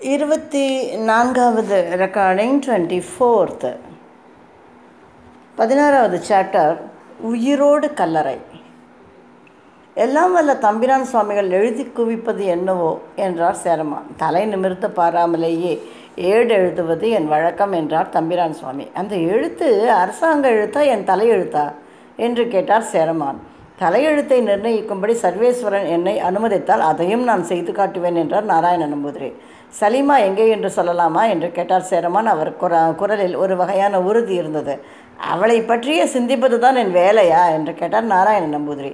இருபத்தி நான்காவது recording twenty fourth பதினாறாவது சாப்டர் உயிரோடு கல்லறை. எல்லாம் வல்ல தம்பிரான் சுவாமிகள் எழுதி குவிப்பது என்னவோ என்றார் சேரமான். தலை நிமிர்த்த பாராமலேயே ஏடு எழுதுவது என் வழக்கம் என்றார் தம்பிரான் சுவாமி. அந்த எழுத்து அரசாங்க எழுத்தா என் தலையெழுத்தா என்று கேட்டார் சேரமான். தலையெழுத்தை நிர்ணயிக்கும்படி சர்வேஸ்வரன் என்னை அனுமதித்தால் அதையும் நான் செய்து காட்டுவேன் என்றார் நாராயண நம்பூதிரி. சலீமா எங்கே என்று சொல்லலாமா என்று கேட்டார் சேரமான். அவர் குர குரலில் ஒரு வகையான உறுதி இருந்தது. அவளை பற்றிய சிந்திப்பது தான் என் வேலையா என்று கேட்டார் நாராயண நம்பூதிரி.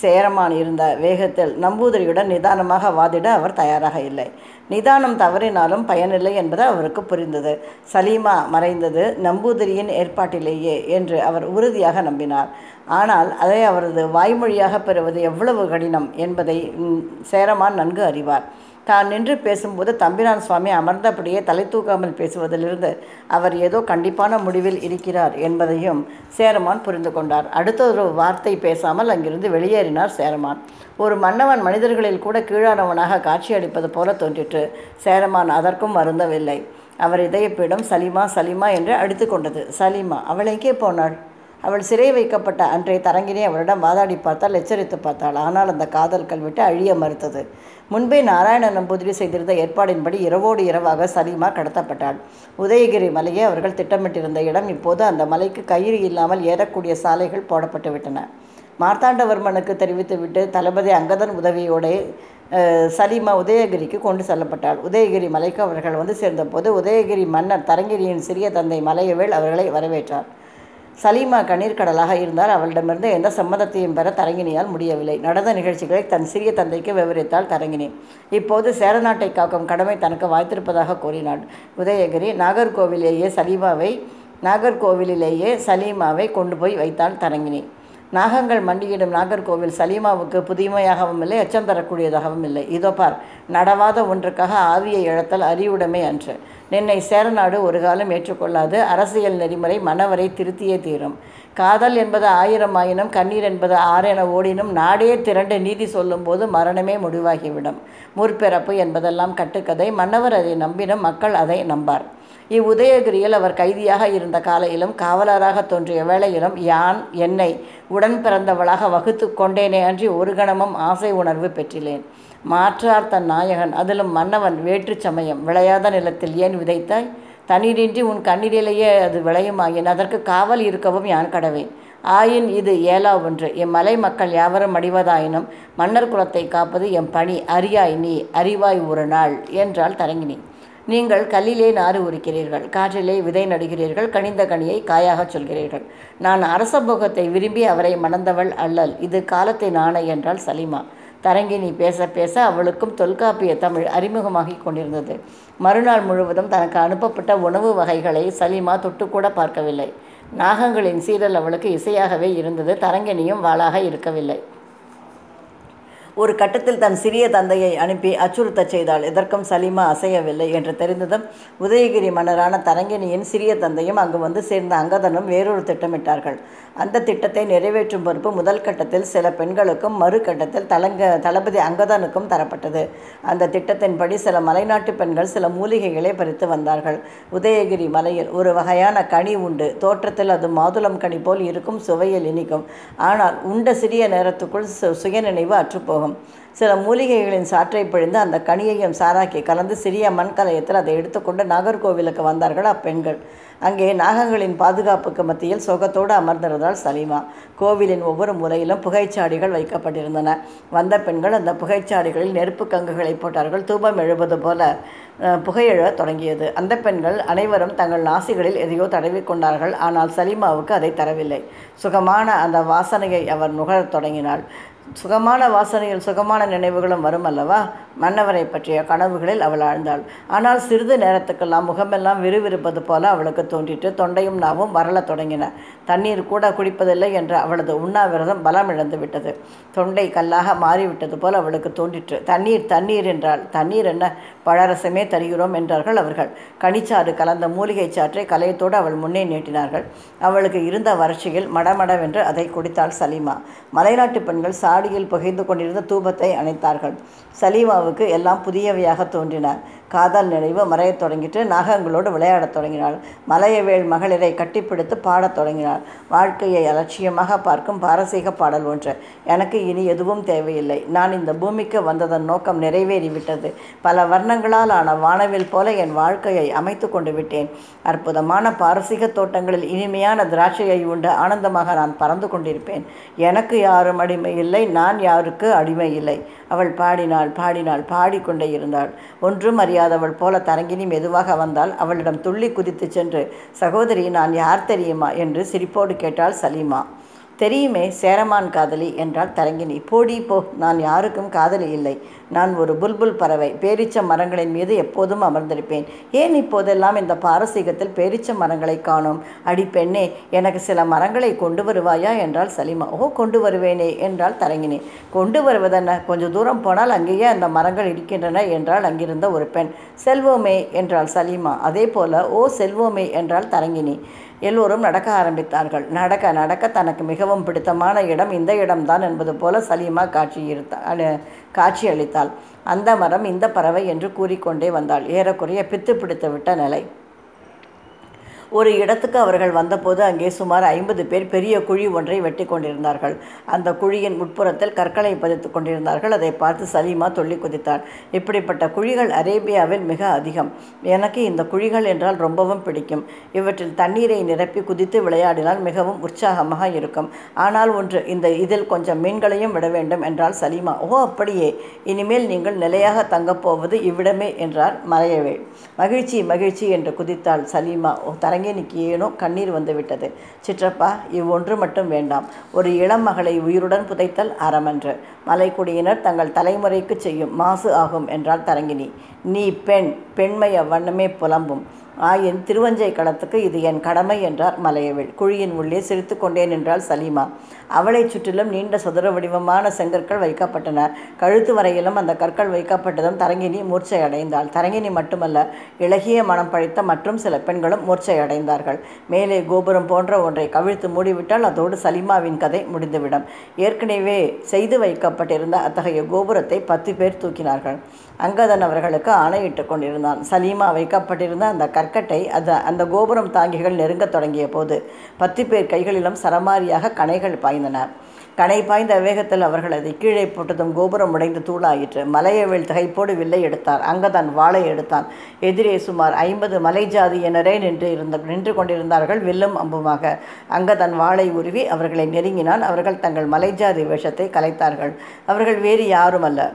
சேரமான் இருந்த வேகத்தில் நம்பூதிரியுடன் நிதானமாக வாதிட அவர் தயாராக இல்லை. நிதானம் தவறினாலும் பயனில்லை என்பது அவருக்கு புரிந்தது. சலீமா மறைந்தது நம்பூதிரியின் ஏற்பாட்டிலேயே என்று அவர் உறுதியாக நம்பினார். ஆனால் அதை அவரது வாய்மொழியாக பெறுவது எவ்வளவு கடினம் என்பதை சேரமான் நன்கு அறிவார். தான் நின்று பேசும்போது தம்பிரான் சுவாமி அமர்ந்தபடியே தலை தூக்காமல் பேசுவதிலிருந்து அவர் ஏதோ கண்டிப்பான முடிவில் இருக்கிறார் என்பதையும் சேரமான் புரிந்து கொண்டார். அடுத்த ஒரு வார்த்தை பேசாமல் அங்கிருந்து வெளியேறினார் சேரமான். ஒரு மன்னவன் மனிதர்களில் கூட கீழானவனாக காட்சியளிப்பது போல தோன்றிற்று. சேரமான் அதற்கும் வருந்தவில்லை. அவர் இதயப்பீடம் சலிமா சலிமா என்று அடித்து கொண்டது. சலிமா அவள் எங்கே போனாள்? அவள் சிறை வைக்கப்பட்ட அன்றைய தரங்கினை அவளிடம் வாதாடி பார்த்தால் எச்சரித்து பார்த்தாள். ஆனால் அந்த காதல் கல்விட்டு அழிய மறுத்தது. முன்பே நாராயண நம்பூதிரி செய்திருந்த ஏற்பாடின்படி இரவோடு இரவாக சலீமா கடத்தப்பட்டாள் உதயகிரி மலையை அவர்கள் திட்டமிட்டிருந்த இடம் இப்போது அந்த மலைக்கு கயிறு இல்லாமல் ஏறக்கூடிய சாலைகள் போடப்பட்டு விட்டன. மார்த்தாண்டவர்மனுக்கு தெரிவித்துவிட்டு தளபதி அங்கதன் உதவியோடு சலீமா உதயகிரிக்கு கொண்டு செல்லப்பட்டாள். உதயகிரி மலைக்கு அவர்கள் வந்து சேர்ந்தபோது உதயகிரி மன்னர் தரங்கிரியின் சிறிய தந்தை மலையவேள் அவர்களை வரவேற்றார். சலீமா கண்ணீர் கடலாக இருந்தால் அவளிடமிருந்து எந்த சம்மதத்தையும் பெற தரங்கினியால் முடியவில்லை. நடந்த நிகழ்ச்சிகளை தன் சிறிய தந்தைக்கு விவரித்தாள் தரங்கினி இப்போது சேரநாட்டை காக்கும் கடமை தனக்கு வாய்த்திருப்பதாக கூறினாள். உதயகிரி நாகர்கோவிலேயே சலீமாவை நாகர்கோவிலிலேயே சலீமாவை கொண்டு போய் வைத்தாள் தரங்கினி நாகங்கள் மண்டியிடும் நாகர்கோவில் சலீமாவுக்கு புதுமையாகவும் இல்லை அச்சம் தரக்கூடியதாகவும் இல்லை. இதோ பார் நடவாத ஒன்றுக்காக ஆவியை இழத்தல் அறிவுடைமை அன்று. நின்னை சேரநாடு ஒரு காலம் ஏற்றுக்கொள்ளாது அரசியல் நெறிமுறை மனவரை திருத்தியே தீரும். காதல் என்பது ஆயிரம் ஆயினும் கண்ணீர் என்பது ஆறென ஓடினும் நாடே திரண்டு நீதி சொல்லும்போது மரணமே முடிவாகிவிடும். முற்பிறப்பு என்பதெல்லாம் கட்டுக்கதை மன்னவர் அதை நம்பினும் மக்கள் அதை நம்பார். இவ்வுதயகிரியில் அவர் கைதியாக இருந்த காலையிலும் காவலராக தோன்றிய வேளையிலும் யான் என்னை உடன் பிறந்தவளாக வகுத்து கொண்டேனே அன்றி ஒரு கணமும் ஆசை உணர்வு பெற்றிலேன். மாற்றார் தன் நாயகன் அதிலும் மன்னவன் வேற்று சமயம் விளையாத நிலத்தில் ஏன் விதைத்தாய்? தண்ணீரின்றி உன் கண்ணீரிலேயே அது விளையுமாயின்? அதற்கு காவல் இருக்கவும் யான் கடவேன்? ஆயின் இது ஏலா ஒன்று. எம் மலை மக்கள் யாவரும் அடிவதாயினும் மன்னர் குலத்தை காப்பது எம் பணி. அறியாய் நீ அறிவாய் ஒரு நாள் என்றால் தரங்கினி நீங்கள் கல்லிலே நாறு உரிக்கிறீர்கள் காற்றிலே விதை நடுகிறீர்கள் கனிந்த கனியை காயாகச் சொல்கிறீர்கள். நான் அரச போகத்தை விரும்பி அவரை மணந்தவள் அல்லல் இது காலத்தை நாண என்றால் சலிமா. தரங்கினி பேச பேச அவளுக்கும் தொல்காப்பிய தமிழ் அறிமுகமாகி கொண்டிருந்தது. மறுநாள் முழுவதும் தனக்கு அனுப்பப்பட்ட உணவு வகைகளை சலிமா தொட்டுக்கூட பார்க்கவில்லை. நாகங்களின் சீரல் அவளுக்கு இசையாகவே இருந்தது தரங்கினியும் வாளாக இருக்கவில்லை. ஒரு கட்டத்தில் தன் சிறிய தந்தையை அனுப்பி அச்சுறுத்தச் செய்தாள். எதற்கும் சலீமா அசையவில்லை என்று தெரிந்ததும் உதயகிரி மன்னரான தரங்கினியின் சிறிய தந்தையும் அங்கு வந்து சேர்ந்த அங்கதனும் வேறொரு திட்டமிட்டார்கள். அந்த திட்டத்தை நிறைவேற்றும் பொறுப்பு முதல் கட்டத்தில் சில பெண்களுக்கும் மறு கட்டத்தில் தலங்க தளபதி அங்கதனுக்கும் தரப்பட்டது. அந்த திட்டத்தின்படி சில மலைநாட்டு பெண்கள் சில மூலிகைகளை பறித்து வந்தார்கள். உதயகிரி மலையில் ஒரு வகையான கனி உண்டு. தோற்றத்தில் அது மாதுளம் கனி போல் இருக்கும் சுவையில் இனிக்கும். ஆனால் உண்ட சிறிய நேரத்துக்குள் சுயநினைவு அற்றுப்போகும். இருக்கும். சில மூலிகைகளின் சாற்றை பிழிந்து அந்த கனியையும் சாராக்கி கலந்து சிறிய மண்கலயத்தில் அதை எடுத்துக்கொண்டு நாகர்கோவிலுக்கு வந்தார்கள் அப்பெண்கள். அங்கே நாகங்களின் பாதுகாப்புக்கு மத்தியில் சோகத்தோடு அமர்ந்திருந்தால் சலீமா. கோவிலின் ஒவ்வொரு முறையிலும் புகைச்சாடிகள் வைக்கப்பட்டிருந்தன. வந்த பெண்கள் அந்த புகைச்சாடிகளில் நெருப்பு கங்குகளை போட்டார்கள். தூபம் எழுவது போல புகையெழ தொடங்கியது. அந்த பெண்கள் அனைவரும் தங்கள் நாசிகளில் எதையோ தடவி கொண்டார்கள். ஆனால் சலீமாவுக்கு அதை தரவில்லை. சுகமான அந்த வாசனையை அவர் நுகரத் தொடங்கினாள். சுகமான வாசனையில் சுகமான நினைவுகளும் வரும் அல்லவா மன்னவரை பற்றிய கனவுகளில் அவள் ஆழ்ந்தாள். ஆனால் சிறிது நேரத்துக்கெல்லாம் முகமெல்லாம் விறுவிறுப்பது போல அவளுக்கு தோன்றிட்டு தொண்டையும் நாவும் வரல தொடங்கின. தண்ணீர் கூட குடிப்பதில்லை என்ற அவளது உண்ணாவிரதம் பலம் இழந்து விட்டது. தொண்டை கல்லாக மாறிவிட்டது போல் அவளுக்கு தோன்றிற்று. தண்ணீர் தண்ணீர் என்றால் தண்ணீர் என்ன? பழரசமே தருகிறோம் என்றார்கள் அவர்கள். கனிச்சாறு கலந்த மூலிகை சாற்றை கலையத்தோடு அவள் முன்னே நீட்டினார்கள். அவளுக்கு இருந்த வறட்சியில் மடமடவென்று அதை குடித்தாள் சலீமா. மலைநாட்டு பெண்கள் சாடியில் புகைந்து கொண்டிருந்த தூபத்தை அணைத்தார்கள். சலீமாவுக்கு எல்லாம் புதியவையாக தோன்றின காதல் நினைவு மறையத் தொடங்கிட்டு நாகங்களோடு விளையாடத் தொடங்கினாள். மலையவேள் மகளிரை கட்டிப்பிடித்து பாடத் தொடங்கினாள். வாழ்க்கையை அலட்சியமாக பார்க்கும் பாரசீக பாடல் ஒன்று. எனக்கு இனி எதுவும் தேவையில்லை. நான் இந்த பூமிக்கு வந்ததன் நோக்கம் நிறைவேறிவிட்டது. பல வர்ணங்களால் ஆன வானவில் போல என் வாழ்க்கையை அமைத்து கொண்டு விட்டேன். அற்புதமான பாரசீக தோட்டங்களில் இனிமையான திராட்சையை உண்டு ஆனந்தமாக நான் பறந்து கொண்டிருப்பேன். எனக்கு யாரும் அடிமை இல்லை. நான் யாருக்கு அடிமை இல்லை. அவள் பாடினாள் பாடினாள் பாடிக்கொண்டே இருந்தாள். ஒன்றும் அறியாதவள் போல தரங்கினி மெதுவாக வந்தால் அவளிடம் துள்ளி குதித்து சென்று சகோதரி நான் யார் தெரியுமா? என்று சிரிப்போடு கேட்டாள் சலீமா. தெரியுமே சேரமான் காதலி என்றால் தரங்கினி. போடி போ நான் யாருக்கும் காதலி இல்லை. நான் ஒரு புல்புல் பறவை. பேரிச்ச மரங்களின் மீது எப்போதும் அமர்ந்திருப்பேன். ஏன் இப்போதெல்லாம் இந்த பாரசீகத்தில் பேரிச்ச மரங்களை காணோம்? அடி பெண்ணே எனக்கு சில மரங்களை கொண்டு வருவாயா என்றால் சலிமா. ஓ கொண்டு வருவேனே என்றால் தரங்கினி. கொண்டு வருவதென்ன? கொஞ்சம் தூரம் போனால் அங்கேயே அந்த மரங்கள் இருக்கின்றன என்றால் அங்கிருந்த ஒரு பெண். செல்வோமே என்றால் சலீமா. அதே போல ஓ செல்வோமே என்றால் தரங்கினி. எல்லோரும் நடக்க ஆரம்பித்தார்கள். நடக்க நடக்க தனக்கு மிகவும் பிடித்தமான இடம் இந்த இடம்தான் என்பது போல சலீமா காட்சி காட்சி அளித்தாள் அந்த மரம் இந்த பறவை என்று கூறிக்கொண்டே வந்தாள். ஏறக்குறைய பித்து பிடித்து விட்ட நிலை. ஒரு இடத்துக்கு அவர்கள் வந்தபோது அங்கே சுமார் ஐம்பது பேர் பெரிய குழி ஒன்றை வெட்டி கொண்டிருந்தார்கள். அந்த குழியின் உட்புறத்தில் கற்களை பதித்து கொண்டிருந்தார்கள். அதை பார்த்து சலீமா துள்ளி குதித்தாள் இப்படிப்பட்ட குழிகள் அரேபியாவில் மிக அதிகம். எனக்கு இந்த குழிகள் என்றால் ரொம்பவும் பிடிக்கும். இவற்றில் தண்ணீரை நிரப்பி குதித்து விளையாடினால் மிகவும் உற்சாகமாக இருக்கும். ஆனால் ஒன்று இந்த இதில் கொஞ்சம் மீன்களையும் விட வேண்டும் என்றால் சலீமா. ஓ அப்படியே. இனிமேல் நீங்கள் நிலையாக தங்கப் போவது இவ்விடமே என்றார் மறையவேள் மகிழ்ச்சி மகிழ்ச்சி என்று குதித்தாள் சலீமா. ஓ தரங்கினிக்கு ஏனோ கண்ணீர் வந்துவிட்டது. சிற்றப்பா இவ்வொன்று மட்டும் வேண்டாம். ஒரு இளம் மகளை உயிருடன் புதைத்தல் அறமன்று. மலைக்குடியினர் தங்கள் தலைமுறைக்கு செய்யும் மாசு ஆகும் என்றாள் தரங்கினி. நீ பெண் பெண்மை அவ்வண்ணமே புலம்பும். ஆயின் திருவஞ்சை களத்துக்கு இது என் கடமை என்றார் மலையவேள் குழியின் உள்ளே சிரித்து கொண்டே நின்றாள் சலீமா. அவளைச் சுற்றிலும் நீண்ட சதுர வடிவமான செங்கற்கள் வைக்கப்பட்டன கழுத்து வரையிலும் அந்த கற்கள் வைக்கப்பட்டதும் தரங்கினி மூர்ச்சை அடைந்தாள் தரங்கினி மட்டுமல்ல இளகிய மனம் பழித்த மற்றும் சில பெண்களும் மூர்ச்சை அடைந்தார்கள் மேலே கோபுரம் போன்ற ஒன்றை கவிழ்த்து மூடிவிட்டால் அதோடு சலீமாவின் கதை முடிந்துவிடும். ஏற்கனவே செய்து வைக்கப்பட்டிருந்த அத்தகைய கோபுரத்தை பத்து பேர் தூக்கினார்கள். அங்கதன் அவர்களுக்கு ஆணையிட்டு கொண்டிருந்தான். சலீமா வைக்கப்பட்டிருந்த அந்த கற்கட்டை அது அந்த கோபுரம் தாங்கிகள் நெருங்கத் தொடங்கிய போது பத்து பேர் கைகளிலும் சரமாரியாக கணைகள் பாய்ந்தன. கணை பாய்ந்த வேகத்தில் அவர்கள் அதை கீழே போட்டதும் கோபுரம் உடைந்து தூளாயிற்று. மலையவேள் திகைப்போடு வில்லை எடுத்தார். அங்கதான் வாளை எடுத்தான். எதிரே சுமார் ஐம்பது மலை ஜாதியினரே நின்று இருந்த நின்று கொண்டிருந்தார்கள் வில்லும் அம்புமாக. அங்கதன் வாளை உருவி அவர்களை நெருங்கினான். அவர்கள் தங்கள் மலைஜாதி வேஷத்தை கலைத்தார்கள். அவர்கள் வேறு யாரும் அல்ல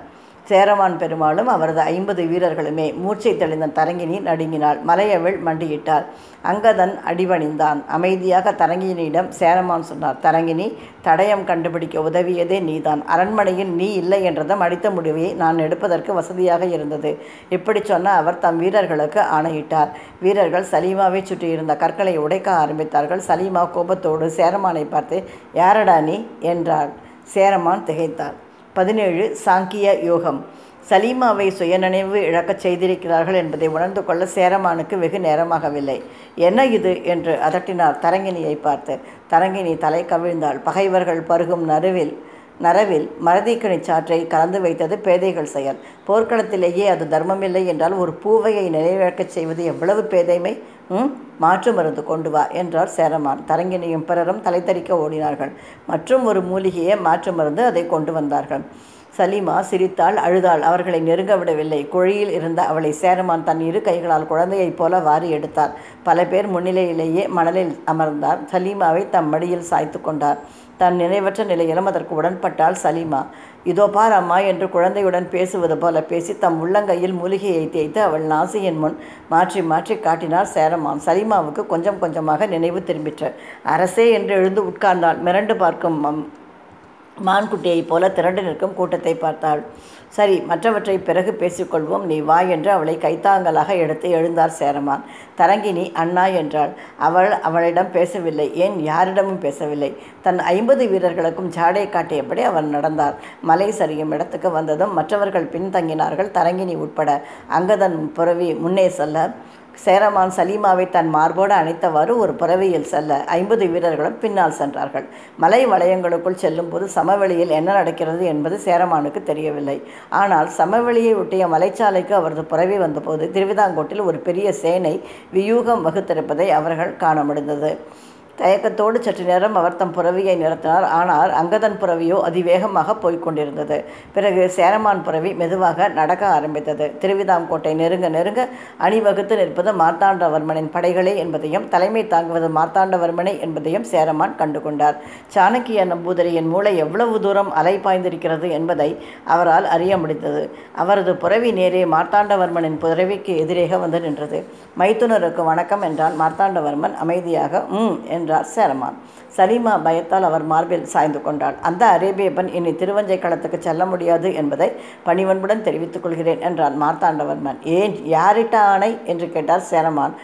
சேரமான் பெருமாளும் அவரது ஐம்பது வீரர்களுமே மூர்ச்சை தெளிந்த தரங்கினி நடுங்கினாள். மலையவள் மண்டியிட்டாள். அங்கதன் அடிவணிந்தான் அமைதியாக தரங்கினியிடம் சேரமான் சொன்னார் தரங்கினி தடயம் கண்டுபிடிக்க உதவியதே நீதான். அரண்மனையில் நீ இல்லை என்றதும் அடித்த முடிவை நான் எடுப்பதற்கு வசதியாக இருந்தது. இப்படி சொன்ன அவர் தம் வீரர்களுக்கு ஆணையிட்டார். வீரர்கள் சலீமாவை சுற்றியிருந்த கற்களை உடைக்க ஆரம்பித்தார்கள். சலீமா கோபத்தோடு சேரமானை பார்த்து யாரடா நீ? என்றார் சேரமான் திகைத்தார் பதினேழு சாங்கிய யோகம். சலீமாவை சுயநினைவு இழக்கச் செய்திருக்கிறார்கள் என்பதை உணர்ந்து கொள்ள சேரமானுக்கு வெகு நேரமாகவில்லை. என்ன இது? என்று அதட்டினார் தரங்கினியை பார்த்து. தரங்கினி தலை கவிழ்ந்தாள். பகைவர்கள் பருகும் நறுவில் நரவில் மரதிக்கணி சாற்றை கலந்து வைத்தது பேதைகள் செயல். போர்க்களத்திலேயே அது தர்மமில்லை என்றால் ஒரு பூவையை நிறைவேற்கச் செய்வது எவ்வளவு பேதைமை? மாற்று மருந்து கொண்டு வா என்றார் சேரமான். தரங்கினியும் பிறரும் தலைத்தறிக்க ஓடினார்கள். மற்றும் ஒரு மூலிகையை மாற்று மருந்து அதை கொண்டு வந்தார்கள். சலீமா சிரித்தாள் அழுதாள். அவர்களை நெருங்க விடவில்லை. குழியில் இருந்த அவளை சேரமான் தன் இரு கைகளால் குழந்தையைப் போல வாரி எடுத்தார். பல பேர் முன்னிலையிலேயே மணலில் அமர்ந்தார். சலீமாவை தம் மடியில் சாய்த்து கொண்டார். தன் நினைவற்ற நிலையிலும் அதற்கு உடன்பட்டாள் சலீமா. இதோ பார் அம்மா என்று குழந்தையுடன் பேசுவது போல பேசி தம் உள்ளங்கையில் மூலிகையை தேய்த்து அவள் நாசியின் முன் மாற்றி மாற்றி காட்டினார் சேரமான் சலீமாவுக்கு கொஞ்சம் கொஞ்சமாக நினைவு திரும்பிற்று. அரசே என்று எழுந்து உட்கார்ந்தாள் மிரண்டு பார்க்கும் மான்குட்டியைப் போல திரண்டு நிற்கும் கூட்டத்தை பார்த்தாள். சரி மற்றவற்றை பிறகு பேசிக்கொள்வோம் நீ வா என்று அவளை கைத்தாங்கலாக எடுத்து எழுந்தார் சேரமான். தரங்கினி அண்ணா என்றாள். அவள் அவளிடம் பேசவில்லை ஏன் யாரிடமும் பேசவில்லை? தன் ஐம்பது வீரர்களுக்கும் ஜாடை காட்டியபடி அவன் நடந்தார் மலை சரியும் இடத்துக்கு வந்ததும் மற்றவர்கள் பின்தங்கினார்கள் தரங்கினி உட்பட. அங்கதன் புறவி முன்னே செல்ல சேரமான் சலீமாவை தன் மார்போடு அணைத்தவாறு ஒரு புறவியில் செல்ல ஐம்பது வீரர்களும் பின்னால் சென்றார்கள். மலை வளையங்களுக்குள் செல்லும்போது சமவெளியில் என்ன நடக்கிறது என்பது சேரமானுக்கு தெரியவில்லை. ஆனால் சமவெளியை ஒட்டிய மலைச்சாலைக்கு அவரது புறவி வந்தபோது திருவிதாங்கோட்டில் ஒரு பெரிய சேனை வியூகம் வகுத்திருப்பதை அவர்கள் காண முடிந்தது. தயக்கத்தோடு சற்று நேரம் அவர் தம் புறவியை நிறுத்தினார். ஆனால் அங்கதன் புறவியோ அதிவேகமாக போய்கொண்டிருந்தது பிறகு சேரமான் புறவி மெதுவாக நடக்க ஆரம்பித்தது. திருவிதாங்கோட்டை நெருங்க நெருங்க அணிவகுத்து நிற்பது மார்த்தாண்டவர்மனின் படைகளே என்பதையும் தலைமை தாங்குவது மார்த்தாண்டவர்மனை என்பதையும் சேரமான் கண்டுகொண்டார். சாணக்கிய நம்பூதிரியின் மூளை எவ்வளவு தூரம் அலை பாய்ந்திருக்கிறது என்பதை அவரால் அறிய முடிந்தது. அவரது புறவி நேரே மார்த்தாண்டவர்மனின் புறவிக்கு எதிரேக வந்து நின்றது. மைத்துனருக்கு வணக்கம் என்றான் மார்த்தாண்டவர்மன் அமைதியாக. ம் என் என்றார் சேரமான். சலீமா பயத்தால் அவர் மார்பில் சாய்ந்து கொண்டாள் அந்த அரேபியப்பன் இனி திருவஞ்சை களத்துக்கு செல்ல முடியாது என்பதை பணிவன்புடன் தெரிவித்துக் கொள்கிறேன் என்றான் மார்த்தாண்டவர்மன். ஏன் யாரிட்ட ஆணை? என்று கேட்டார் சேரமான்.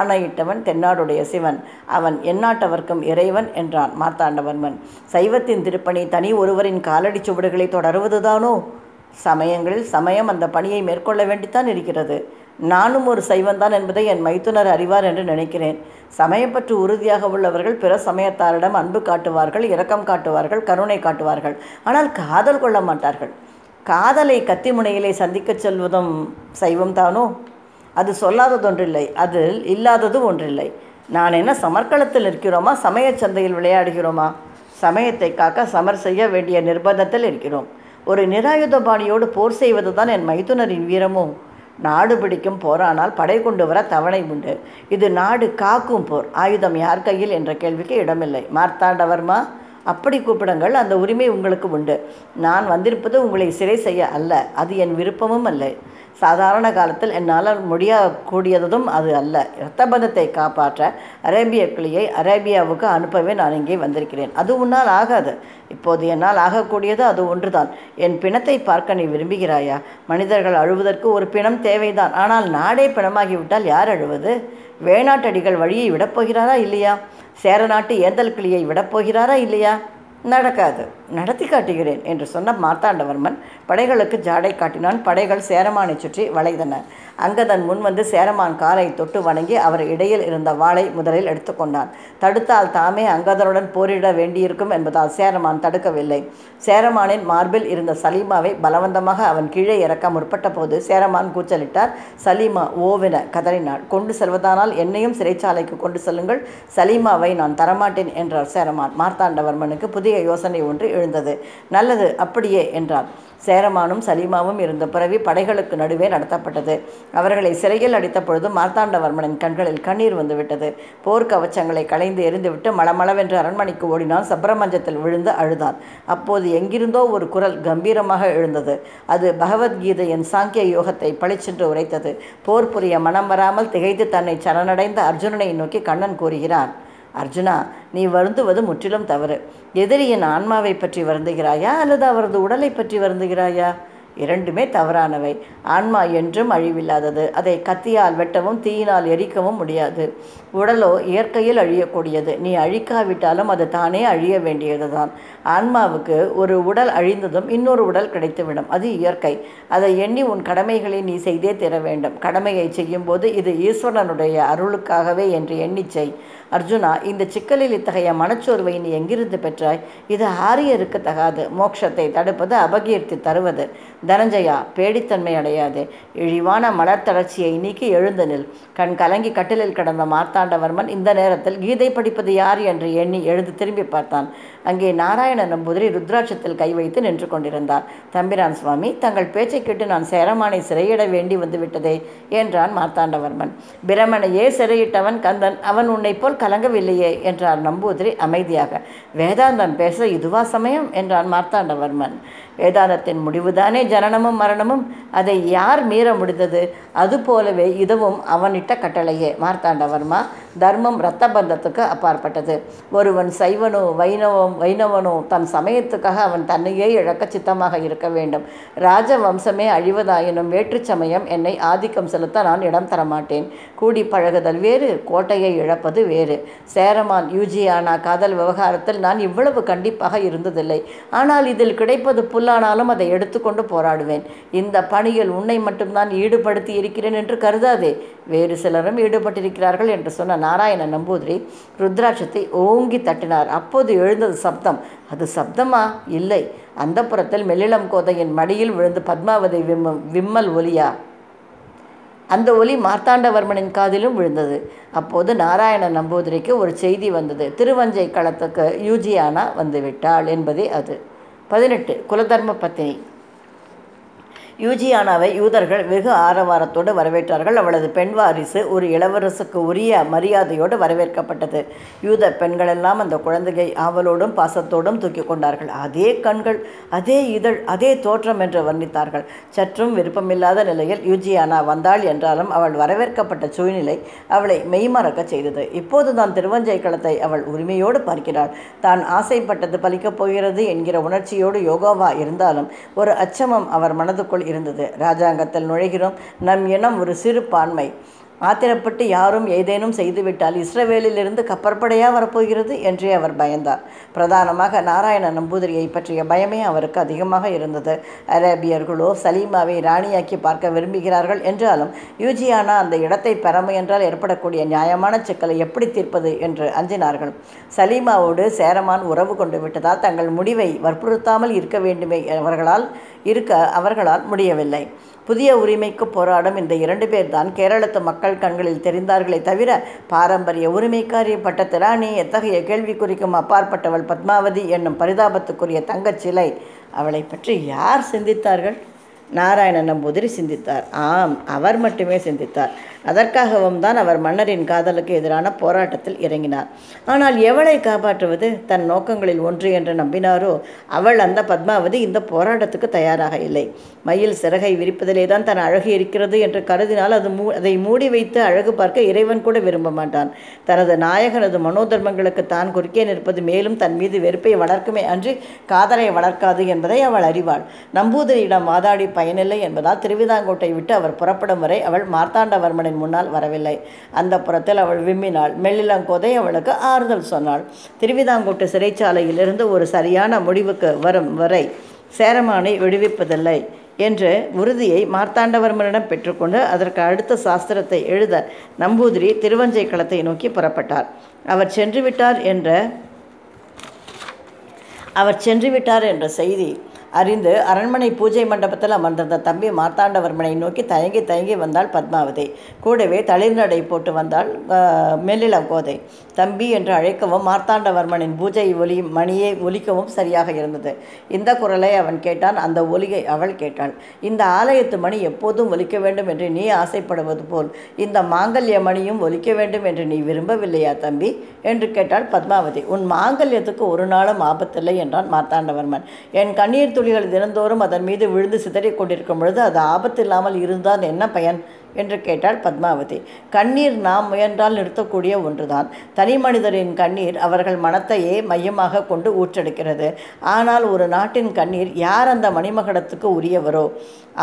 ஆணையிட்டவன் தென்னாடுடைய சிவன். அவன் எந்நாட்டவர்க்கும் இறைவன் என்றான் மார்த்தாண்டவர்மன். சைவத்தின் திருப்பணி தனி ஒருவரின் காலடி சுவடுகளை தொடருவதுதானோ? சமயங்களில் சமயம் அந்த பணியை மேற்கொள்ள வேண்டித்தான் இருக்கிறது. நானும் ஒரு சைவன்தான் என்பதை என் மைத்துனர் அறிவார் என்று நினைக்கிறேன். சமயம் பற்றி உறுதியாக உள்ளவர்கள் பிற சமயத்தாரிடம் அன்பு காட்டுவார்கள் இரக்கம் காட்டுவார்கள் கருணை காட்டுவார்கள். ஆனால் காதல் கொள்ள மாட்டார்கள். காதலை கத்தி முனையிலே சந்திக்கச் செல்வதும் சைவம் தானோ? அது சொல்லாததொன்றில்லை அதில் இல்லாதது ஒன்றில்லை. நான் என்ன சமர்க்களத்தில் இருக்கிறோமா சமயச் சந்தையில் விளையாடுகிறோமா? சமயத்தை காக்க சமர் செய்ய வேண்டிய நிர்பந்தத்தில் இருக்கிறோம். ஒரு நிராயுதபாணியோடு போர் செய்வது தான் என் மைத்துனரின் வீரமும். நாடு பிடிக்கும் போரானால் படை கொண்டு வர தவணை உண்டு. இது நாடு காக்கும் போர். ஆயுதம் யார் கையில் என்ற கேள்விக்கு இடமில்லை. மார்த்தாண்டவர்மா அப்படி கூப்பிடுங்கள் அந்த உரிமை உங்களுக்கு உண்டு. நான் வந்திருப்பது உங்களை சிறை செய்ய அல்ல. அது என் விருப்பமும் அல்ல. சாதாரண காலத்தில் என்னால் முடியக்கூடியதும் அது அல்ல. இரத்தபந்தத்தை காப்பாற்ற அரேபிய கிளியை அரேபியாவுக்கு அனுப்பவே நான் இங்கே வந்திருக்கிறேன். அது உன்னால் ஆகாது. இப்போது என்னால் ஆகக்கூடியது அது ஒன்றுதான். என் பிணத்தை பார்க்க நீ விரும்புகிறாயா? மனிதர்கள் அழுவதற்கு ஒரு பிணம் தேவைதான். ஆனால் நாடே பிணமாகிவிட்டால் யார் அழுவது? வேணாட்டடிகள் வழியை விடப்போகிறாரா இல்லையா? சேர நாட்டு ஏந்தல் கிளியை விடப்போகிறாரா இல்லையா? நடக்காது. நடத்தி காட்டுகிறேன் என்று சொன்ன மார்த்தாண்டவர்மன் படைகளுக்கு ஜாடை காட்டினான். படைகள் சேரமானை சுற்றி வளைந்தன. அங்கதன் முன் வந்து சேரமான் காலை தொட்டு வணங்கி அவர் இடையில் இருந்த வாளை முதலில் எடுத்துக்கொண்டான் தடுத்தால் தாமே அங்கதனுடன் போரிட வேண்டியிருக்கும் என்பதால் சேரமான் தடுக்கவில்லை. சேரமானின் மார்பில் இருந்த சலீமாவை பலவந்தமாக அவன் கீழே இறக்க முற்பட்ட போது சேரமான் கூச்சலிட்டார் சலீமா ஓவென கதறினாள். கொண்டு செல்வதானால் என்னையும் சிறைச்சாலைக்கு கொண்டு செல்லுங்கள். சலீமாவை நான் தரமாட்டேன் என்றார் சேரமான். மார்த்தாண்டவர்மனுக்கு புதிய யோசனை ஒன்று எழுந்தது. நல்லது அப்படியே என்றார். சேரமானும் சலீமாவும் இருந்த பிறவி படைகளுக்கு நடுவே நடத்தப்பட்டது. அவர்களை சிறையில் அடித்த பொழுது மார்த்தாண்டவர்மனின் கண்களில் கண்ணீர் வந்துவிட்டது. போர்க்கவச்சங்களை களைந்து எரிந்துவிட்டு மளமளவென்று அரண்மனைக்கு ஓடினான். சப்ரமஞ்சத்தில் விழுந்து அழுதான். அப்போது எங்கிருந்தோ ஒரு குரல் கம்பீரமாக எழுந்தது. அது பகவத்கீதையின் சாங்கிய யோகத்தை பளிச்சென்று உரைத்தது. போர் புரிய மனம் வராமல் திகைத்து தன்னை சரணடைந்த அர்ஜுனனை நோக்கி கண்ணன் கூறுகிறான் அர்ஜுனா நீ வருந்துவது முற்றிலும் தவறு. எதிரியின் ஆன்மாவை பற்றி வருந்துகிறாயா அல்லது அவரது உடலை பற்றி வருந்துகிறாயா? இரண்டுமே தவறானவை. ஆன்மா என்றும் அழிவில்லாதது. அதை கத்தியால் வெட்டவும் தீயினால் எரிக்கவும் முடியாது. உடலோ இயற்கையில் அழியக்கூடியது. நீ அழிக்காவிட்டாலும் அது தானே அழிய வேண்டியதுதான். ஆன்மாவுக்கு ஒரு உடல் அழிந்ததும் இன்னொரு உடல் கிடைத்துவிடும். அது இயற்கை. அதை எண்ணி உன் கடமைகளை நீ செய்தே தர வேண்டும். கடமையை செய்யும்போது இது ஈஸ்வரனுடைய அருளுக்காகவே என்று எண்ணிச்சை செய். அர்ஜுனா இந்த சிக்கலில் இத்தகைய மனச்சோர்வை நீ எங்கிருந்து பெற்றாய்? இது ஆரியருக்கு தகாது. மோட்சத்தை தடுப்பது அபகீர்த்தி தருவது. தனஞ்சயா பேடித்தன்மை அடையாது. இழிவான மலர்த்தளர்ச்சியை நீக்கி எழுந்து நில். கண் கலங்கி கட்டிலில் கிடந்த மார்த்தாண்டவர்மன் இந்த நேரத்தில் கீதை படிப்பது யார் என்று எண்ணி எழுந்து திரும்பி பார்த்தான். அங்கே நாராயண நம்பூதிரி ருத்ராட்சத்தில் கை வைத்து நின்று கொண்டிருந்தார். தம்பிரான் சுவாமி தங்கள் பேச்சை கேட்டு நான் சேரமானை சிறையிட வேண்டி வந்து விட்டதே என்றான் மார்த்தாண்டவர்மன். பிரமனையே சிறையிட்டவன் கந்தன். அவன் உன்னை போல் கலங்கவில்லையே என்றார் நம்பூதிரி அமைதியாக. வேதாந்தம் பேச இதுவா சமயம்? என்றான் மார்த்தாண்டவர்மன். வேதாந்தத்தின் முடிவுதானே ஜனனமும் மரணமும்? அதை யார் மீற முடிந்தது? அதுபோலவே இதுவும் அவனிட்ட கட்டளையே. மார்த்தாண்டவர்மா தர்மம் இரத்த பந்தத்துக்கு அப்பாற்பட்டது. ஒருவன் சைவனோ வைணவம் வைணவனோ தன் சமயத்துக்காக அவன் தன்னையே இழக்க சித்தமாக இருக்க வேண்டும். ராஜ வம்சமே அழிவதாயினும் வேற்று சமயம் என்னை ஆதிக்கம் செலுத்த நான் இடம் தரமாட்டேன். கூடி பழகுதல் வேறு கோட்டையை இழப்பது வேறு. சேரமான் யூஜியானா காதல் விவகாரத்தில் நான் இவ்வளவு கண்டிப்பாக இருந்ததில்லை. ஆனால் இதில் கிடைப்பது புல் புல்லானாலும் அதை எடுத்துக்கொண்டு போராடுவேன். இந்த பணியில் உன்னை மட்டும்தான் ஈடுபடுத்தி இருக்கிறேன் என்று கருதாதே. வேறு சிலரும் ஈடுபட்டிருக்கிறார்கள் என்று சொன்ன நாராயண நம்பூதிரி ருத்ராட்சத்தை ஓங்கி தட்டினார். அப்போது எழுந்தது சப்தம். அது சப்தமா? இல்லை. அந்த புறத்தில் மெல்லிளம் கோதையின் மடியில் விழுந்து பத்மாவதி விம்ம விம்மல் ஒலியா. அந்த ஒலி மார்த்தாண்டவர்மனின் காதிலும் விழுந்தது. அப்போது நாராயண நம்பூதிரிக்கு ஒரு செய்தி வந்தது. திருவஞ்சை களத்துக்கு யூஜியானா வந்துவிட்டாள் என்பதே அது. பதினெட்டு குலதர்ம பத்தினி. யூஜியானாவை யூதர்கள் வெகு ஆரவாரத்தோடு வரவேற்றார்கள். அவளது பெண் வாரிசு ஒரு இளவரசுக்கு உரிய மரியாதையோடு வரவேற்கப்பட்டது. யூத பெண்களெல்லாம் அந்த குழந்தையை ஆவலோடும் பாசத்தோடும் தூக்கி கொண்டார்கள். அதே கண்கள் அதே இதழ் அதே தோற்றம் என்று வர்ணித்தார்கள். சற்றும் விருப்பமில்லாத நிலையில் யூஜியானா வந்தாள் என்றாலும் அவள் வரவேற்கப்பட்ட சூழ்நிலை அவளை மெய்மறக்கச் செய்தது. இப்போது தான் திருவஞ்சை களத்தை அவள் உரிமையோடு பார்க்கிறாள். தான் ஆசைப்பட்டது பலிக்கப் போகிறது என்கிற உணர்ச்சியோடு யோகாவா இருந்தாலும் ஒரு அச்சமம் அவர் மனதுக்குள் இருந்தது. ராஜாங்கத்தில் நுழைகிறோம். நம் இனம் ஒரு சிறு பான்மை. ஆத்திரப்பட்டு யாரும் ஏதேனும் செய்துவிட்டால் இஸ்ரவேலிலிருந்து கப்பற்படையாக வரப்போகிறது என்றே அவர் பயந்தார். பிரதானமாக நாராயண நம்பூதிரியை பற்றிய பயமே அவருக்கு அதிகமாக இருந்தது. அரேபியர்களோ சலீமாவை ராணியாக்கி பார்க்க விரும்புகிறார்கள் என்றாலும் யூஜியானா அந்த இடத்தை பெற முயன்றால் ஏற்படக்கூடிய நியாயமான சிக்கலை எப்படி தீர்ப்பது என்று அஞ்சினார்கள். சலீமாவோடு சேரமான் உறவு கொண்டு விட்டதால் தங்கள் முடிவை வற்புறுத்தாமல் இருக்க வேண்டுமே அவர்களால் இருக்க அவர்களால் முடியவில்லை. புதிய உரிமைக்கு போராடும் இந்த இரண்டு பேர்தான் கேரளத்து மக்கள் கண்களில் தெரிந்தார்களே தவிர பாரம்பரிய உரிமைக்காரி பட்டத்து ராணி எத்தகைய கேள்விக்குறிக்கும் அப்பாற்பட்டவள் பத்மாவதி என்னும் பரிதாபத்துக்குரிய தங்கச் சிலை அவளை பற்றி யார் சிந்தித்தார்கள்? நாராயண நம்பூதிரி சிந்தித்தார். ஆம் அவர் மட்டுமே சிந்தித்தார். அதற்காகவும் தான் அவர் மன்னரின் காதலுக்கு எதிரான போராட்டத்தில் இறங்கினார். ஆனால் எவளை காப்பாற்றுவது? தன் நோக்கங்களில் ஒன்று என்று நம்பினாரோ அவள் அந்த பத்மாவதி இந்த போராட்டத்துக்கு தயாராக இல்லை. மயில் சிறகை விரிப்பதிலே தான் தன் அழகு இருக்கிறது என்று கருதினால் அது மூ அதை மூடி வைத்து அழகு பார்க்க இறைவன் கூட விரும்ப மாட்டான். தனது நாயகனது மனோதர்மங்களுக்கு தான் குறுக்கே நிற்பது மேலும் தன் மீது வெறுப்பை வளர்க்குமே அன்றி காதலை வளர்க்காது என்பதை அவள் அறிவாள். நம்பூதிரியிடம் வாதாடி பயனில்லை என்பதால் திருவிதாங்கோட்டை விட்டு அவர் புறப்படும் வரை அவள் மார்த்தாண்டவர்மனின் முன்னால் வரவில்லை. அந்த புறத்தில் அவள் விம்மினாள். மெல்லிலங்கோதை அவளுக்கு ஆறுதல் சொன்னாள். திருவிதாங்கோட்டு சிறைச்சாலையிலிருந்து ஒரு சரியான முடிவுக்கு வரும் வரை சேரமானை விடுவிப்பதில்லை என்று உறுதியை மார்த்தாண்டவர்மனிடம் பெற்றுக்கொண்டு அதற்கு அடுத்த சாஸ்திரத்தை எழுத நம்பூதிரி திருவஞ்சை களத்தை நோக்கி புறப்பட்டார். அவர் சென்று விட்டார் என்ற அவர் சென்றுவிட்டார் என்ற செய்தி அறிந்து அரண்மனை பூஜை மண்டபத்தில் அமர்ந்திருந்த தம்பி மார்த்தாண்டவர்மனை நோக்கி தயங்கி தயங்கி வந்தாள் பத்மாவதி. கூடவே தளிர்நடை போட்டு வந்தாள் மெல்லில கோதை. தம்பி என்று அழைக்கவும் மார்த்தாண்டவர்மனின் பூஜை ஒலி மணியை ஒலிக்கவும் சரியாக இருந்தது. இந்த குரலை அவன் கேட்டான் அந்த ஒலியை அவள் கேட்டாள். இந்த ஆலயத்து மணி எப்போதும் ஒலிக்க வேண்டும் என்று நீ ஆசைப்படுவது போல் இந்த மாங்கல்ய மணியும் ஒலிக்க வேண்டும் என்று நீ விரும்பவில்லையா தம்பி? என்று கேட்டாள் பத்மாவதி. உன் மாங்கல்யத்துக்கு ஒரு நாளும் ஆபத்தில்லை என்றான் மார்த்தாண்டவர்மன். என் கண்ணீர் துளிகள் தினந்தோறும் அதன் மீது விழுந்து சிதறிக் கொண்டிருக்கும் பொழுது அது ஆபத்து இல்லாமல் இருந்தால் என்ன பயன்? என்று கேட்டாள் பத்மாவதி. கண்ணீர் நாம் முயன்றால் நிறுத்தக்கூடிய ஒன்றுதான். தனி மனிதரின் கண்ணீர் அவர்கள் மனத்தையே மையமாக கொண்டு ஊற்றெடுக்கிறது. ஆனால் ஒரு நாட்டின் கண்ணீர் யார் அந்த மணிமகடத்துக்கு உரியவரோ?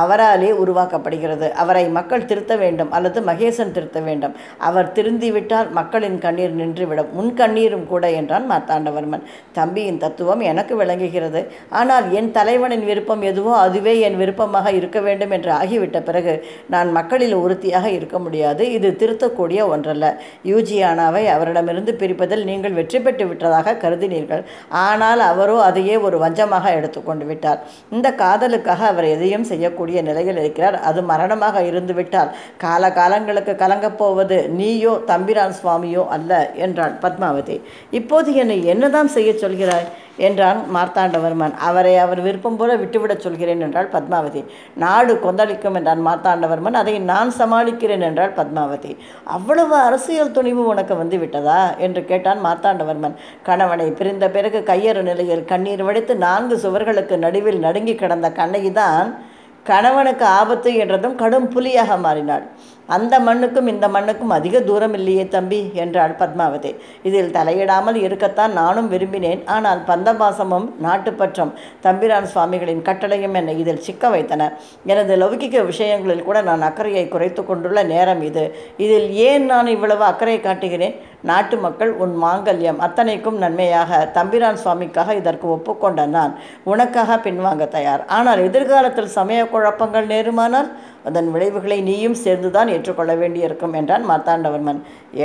அவராலே உருவாக்கப்படுகிறது. அவரை மக்கள் திருத்த வேண்டும் அல்லது மகேசன் திருத்த வேண்டும். அவர் திருந்திவிட்டால் மக்களின் கண்ணீர் நின்றுவிடும். உன் கண்ணீரும் கூட என்றான் மார்த்தாண்டவர்மன். தம்பியின் தத்துவம் எனக்கு விளங்குகிறது. ஆனால் என் தலைவனின் விருப்பம் எதுவோ அதுவே என் விருப்பமாக இருக்க வேண்டும் என்று ஆகிவிட்ட பிறகு நான் மக்களில் உறுதியாக இருக்க முடியாது. இது திருத்தக்கூடிய ஒன்றல்ல. யூஜியானாவை அவரிடமிருந்து பிரிப்பதில் நீங்கள் வெற்றி பெற்று விட்டதாக கருதினீர்கள். ஆனால் அவரோ அதையே ஒரு வஞ்சமாக எடுத்துக்கொண்டு விட்டார். இந்த காதலுக்காக அவர் எதையும் செய்யக்கூடிய நிலையில் இருக்கிறார். அது மரணமாக இருந்துவிட்டால் கால காலங்களுக்கு கலங்கப் போவது நீயோ தம்பிரான் சுவாமியோ அல்ல என்றாள் பத்மாவதி. இப்போது என்னை என்னதான் செய்ய சொல்கிறாய்? என்றான் மார்த்தாண்டவர்மன். அவரை அவர் விருப்பம் போல விட்டுவிடச் சொல்கிறேன் என்றாள் பத்மாவதி. நாடு கொந்தளிக்கும் என்றான் மார்த்தாண்டவர்மன். அதை நான் சமாளிக்கிறேன் என்றாள் பத்மாவதி. அவ்வளவு அரசியல் துணிவு உனக்கு வந்து விட்டதா? என்று கேட்டான் மார்த்தாண்டவர்மன். கணவனை பிரிந்த பிறகு கையறு நிலையில் கண்ணீர் வடித்து நான்கு சுவர்களுக்கு நடுவில் நடுங்கி கிடந்த கண்ணகிதான் கணவனுக்கு ஆபத்து என்றதும் கடும் புலியாக மாறினாள். அந்த மண்ணுக்கும் இந்த மண்ணுக்கும் அதிக தூரம் இல்லையே தம்பி என்றாள் பத்மாவதி. இதில் தலையிடாமல் இருக்கத்தான் நானும் விரும்பினேன். ஆனால் பந்தபாசமும் நாட்டுப்பற்றம் தம்பிரான் சுவாமிகளின் கட்டளையும் என்னை இதில் சிக்க வைத்தன. எனது லௌகிக விஷயங்களில் கூட நான் அக்கறையை குறைத்து கொண்டுள்ள நேரம் இது. இதில் ஏன் நான் இவ்வளவு அக்கறை காட்டுகிறேன்? நாட்டு மக்கள் உன் மாங்கல்யம் அத்தனைக்கும் நன்மையாக தம்பிரான் சுவாமிக்காக இதற்கு ஒப்புக்கொண்ட நான் உனக்காக பின்வாங்க தயார். ஆனால் எதிர்காலத்தில் சமய குழப்பங்கள் நேருமானால்? அதன் விளைவுகளை நீயும் சேர்ந்துதான் ஏற்றுக்கொள்ள வேண்டியிருக்கும் என்றான் மார்த்தாண்டவர்மன்.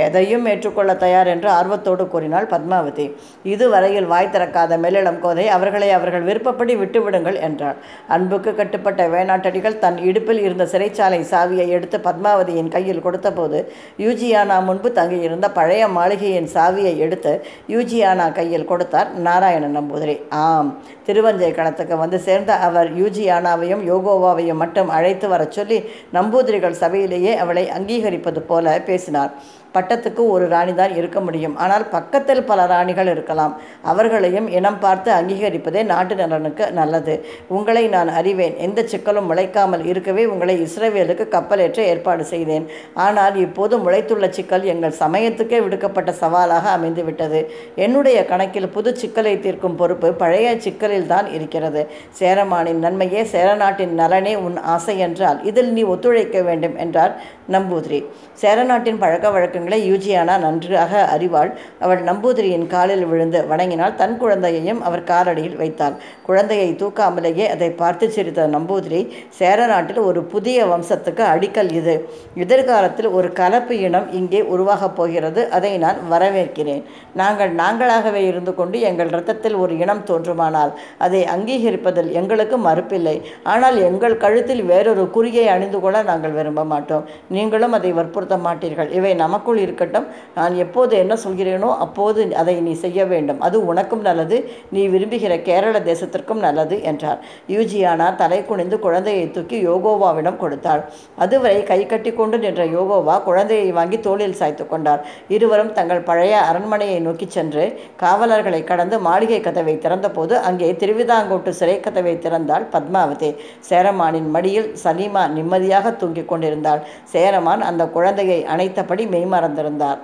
எதையும் ஏற்றுக்கொள்ள தயார் என்று ஆர்வத்தோடு கூறினாள் பத்மாவதி. இதுவரையில் வாய் திறக்காத மேலிளம் கோதை அவர்களை அவர்கள் விருப்பப்படி விட்டுவிடுங்கள் என்றாள். அன்புக்கு கட்டுப்பட்ட வேணாட்டடிகள் தன் இடுப்பில் இருந்த சிறைச்சாலை சாவியை எடுத்து பத்மாவதியின் கையில் கொடுத்தபோது யூஜியானா முன்பு தங்கியிருந்த பழைய மாளிகையின் சாவியை எடுத்து யூஜியானா கையில் கொடுத்தார் நாராயண நம்பூதிரி. ஆம் திருவஞ்சை கணத்துக்கு வந்து சேர்ந்த அவர் யூஜியானாவையும் யோகோவாவையும் மட்டும் அழைத்து வர சொல்லி நம்பூதிரிகள் சபையிலேயே அவளை அங்கீகரிப்பது போல பேசினார். பட்டத்துக்கு ஒரு ராணி தான் இருக்க முடியும். ஆனால் பக்கத்தில் பல ராணிகள் இருக்கலாம். அவர்களையும் இனம் பார்த்து அங்கீகரிப்பதே நாட்டு நலனுக்கு நல்லது. உங்களை நான் அறிவேன். எந்த சிக்கலும் முளைக்காமல் இருக்கவே உங்களை இஸ்ரேவேலுக்கு கப்பலேற்ற ஏற்பாடு செய்தேன். ஆனால் இப்போது முளைத்துள்ள சிக்கல் எங்கள் சமயத்துக்கே விடுக்கப்பட்ட சவாலாக அமைந்துவிட்டது. என்னுடைய கணக்கில் புது சிக்கலை தீர்க்கும் பொறுப்பு பழைய சிக்கலில் தான் இருக்கிறது. சேரமானின் நன்மையே சேரநாட்டின் நலனே உன் ஆசை என்றால் இது இதில் நீ ஒத்துழைக்க வேண்டும் என்றார் நம்பூதிரி. சேரநாட்டின் பழக்க வழக்கங்களை யூஜியானா நன்றாக அறிவாள். அவள் நம்பூதிரியின் காலில் விழுந்து வணங்கினால் தன் குழந்தையையும் அவர் காலடியில் வைத்தாள். குழந்தையை தூக்காமலேயே அதை பார்த்து சிரித்த நம்பூதிரி சேரநாட்டில் ஒரு புதிய வம்சத்துக்கு அடிக்கல் இது. எதிர்காலத்தில் ஒரு கலப்பு இனம் இங்கே உருவாகப் போகிறது. அதை நான் வரவேற்கிறேன். நாங்கள் நாங்களாகவே இருந்து கொண்டு எங்கள் இரத்தத்தில் ஒரு இனம் தோன்றுமானால் அதை அங்கீகரிப்பதில் எங்களுக்கு மறுப்பில்லை. ஆனால் எங்கள் கழுத்தில் வேறொரு குறியை அணிந்து கூட நாங்கள் விரும்ப மாட்டோம். நீங்களும் அதை வற்புறுத்த மாட்டீர்கள். இவை நமக்குள் இருக்கட்டும். நான் எப்போது என்ன சொல்கிறேனோ அப்போது அதை நீ செய்ய வேண்டும். அது உனக்கும் நல்லது. நீ விரும்புகிற கேரள தேசத்திற்கும் நல்லது என்றார். யூஜியானா தலை குனிந்து குழந்தையை தூக்கி யோகோவாவிடம் கொடுத்தாள். அதுவரை கை கட்டி கொண்டு நின்ற யோகோவா குழந்தையை வாங்கி தோளில் சாய்த்து கொண்டார். இருவரும் தங்கள் பழைய அரண்மனையை நோக்கி சென்று காவலர்களை கடந்து மாளிகை கதவை திறந்தபோது அங்கே திருவிதாங்கோட்டு சிறை கதவை திறந்தாள் பத்மாவதி. சேரமானின் மடியில் சலீமா நிம்மதியாக தூங்கிக் கொண்டிருந்தாள். சேரமான் அந்த குழந்தையை அணைத்தபடி மெய்மறந்திருந்தார்.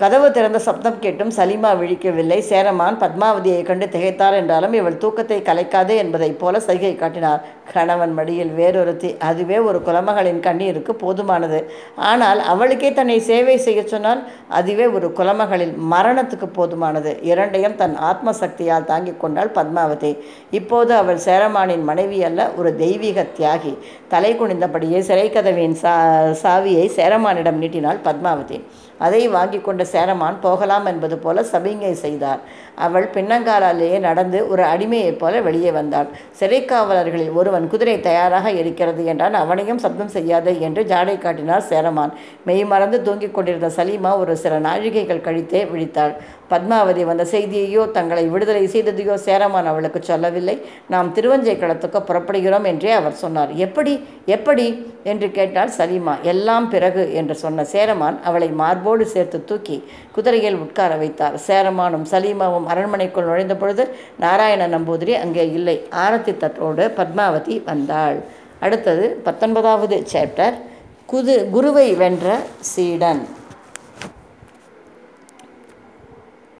கதவு திறந்த சப்தம் கேட்டும் சலீமா விழிக்கவில்லை. சேரமான் பத்மாவதியை கண்டு திகைத்தார் என்றாலும் இவள் தூக்கத்தை கலைக்காதே என்பதைப் போல சைகை காட்டினார். கணவன் மடியில் வேறொருத்தி அதுவே ஒரு குலமகளின் கண்ணீருக்கு போதுமானது. ஆனால் அவளுக்கே தன்னை சேவை செய்ய சொன்னால் அதுவே ஒரு குலமகளின் மரணத்துக்கு போதுமானது. இரண்டையும் தன் ஆத்ம சக்தியால் தாங்கிக் கொண்டாள் பத்மாவதி. இப்போது அவள் சேரமானின் மனைவி அல்ல ஒரு தெய்வீக தியாகி. தலை குனிந்தபடியே சிறைக்கதவியின் சா சாவியை சேரமானிடம் நீட்டினாள் பத்மாவதி. அதை வாங்கி கொண்ட சேரமான் போகலாம் என்பது போல சபிங்கை செய்தார். அவள் பின்னங்காலாலேயே நடந்து ஒரு அடிமையைப் போல வெளியே வந்தாள். சிறைக்காவலர்களில் ஒருவன் குதிரை தயாராக இருக்கிறது என்றான். அவனையும் சப்தம் செய்யாதே என்று ஜாடை காட்டினார் சேரமான். மெய் மறந்து தூங்கிக் கொண்டிருந்த சலீமா ஒரு சில நாழிகைகள் கழித்தே விழித்தாள். பத்மாவதி வந்த செய்தியையோ தங்களை விடுதலை செய்ததையோ சேரமான் அவளுக்கு சொல்லவில்லை. நாம் திருவஞ்சை களத்துக்கு புறப்படுகிறோம் என்றே அவர் சொன்னார். எப்படி? எப்படி? என்று கேட்டால் சலீமா. எல்லாம் பிறகு என்று சொன்ன சேரமான் அவளை மார்போடு சேர்த்து தூக்கி குதிரையில் உட்கார வைத்தார். சேரமானும் சலீமாவும் அரண்மனைக்குள் நுழைந்த பொழுது நாராயண நம்பூதிரி அங்கே இல்லை. ஆரத்தி தட்டோடு பத்மாவதி வந்தாள். அடுத்தது பத்தொன்பதாவது சாப்டர் குது குருவை வென்ற சீடன்.